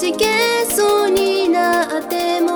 じけそうになっても